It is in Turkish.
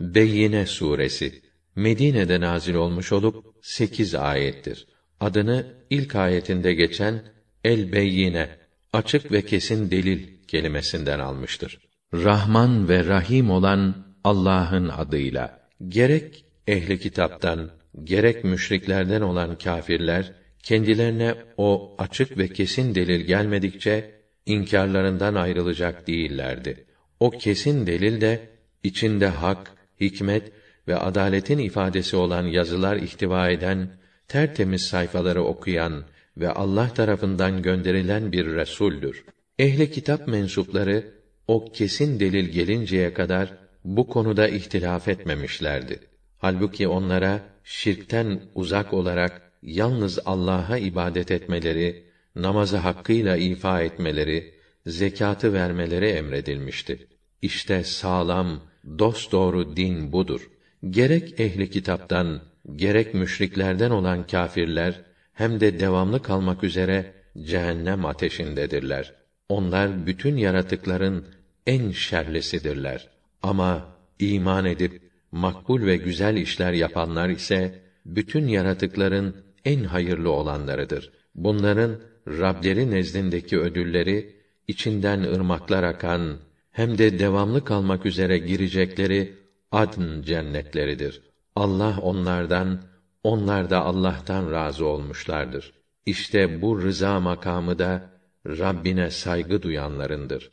Beyyine suresi Medine'de nazil olmuş olup 8 ayettir. Adını ilk ayetinde geçen El Beyyine açık ve kesin delil kelimesinden almıştır. Rahman ve Rahim olan Allah'ın adıyla gerek ehli kitaptan gerek müşriklerden olan kâfirler kendilerine o açık ve kesin delil gelmedikçe inkârlarından ayrılacak değillerdi. O kesin delil de içinde hak, hikmet ve adaletin ifadesi olan yazılar ihtiva eden tertemiz sayfaları okuyan ve Allah tarafından gönderilen bir resuldür. Ehli kitap mensupları o kesin delil gelinceye kadar bu konuda ihtilaf etmemişlerdi. Halbuki onlara şirkten uzak olarak yalnız Allah'a ibadet etmeleri, namazı hakkıyla ifa etmeleri, zekatı vermeleri emredilmişti. İşte sağlam, dosdoğru din budur. Gerek ehli kitaptan, gerek müşriklerden olan kâfirler hem de devamlı kalmak üzere cehennem ateşindedirler. Onlar bütün yaratıkların en şerlisidirler. Ama iman edip makbul ve güzel işler yapanlar ise bütün yaratıkların en hayırlı olanlarıdır. Bunların Rableri nezdindeki ödülleri içinden ırmaklar akan hem de devamlı kalmak üzere girecekleri adn cennetleridir. Allah onlardan, onlar da Allah'tan razı olmuşlardır. İşte bu rıza makamı da Rabbine saygı duyanlarındır.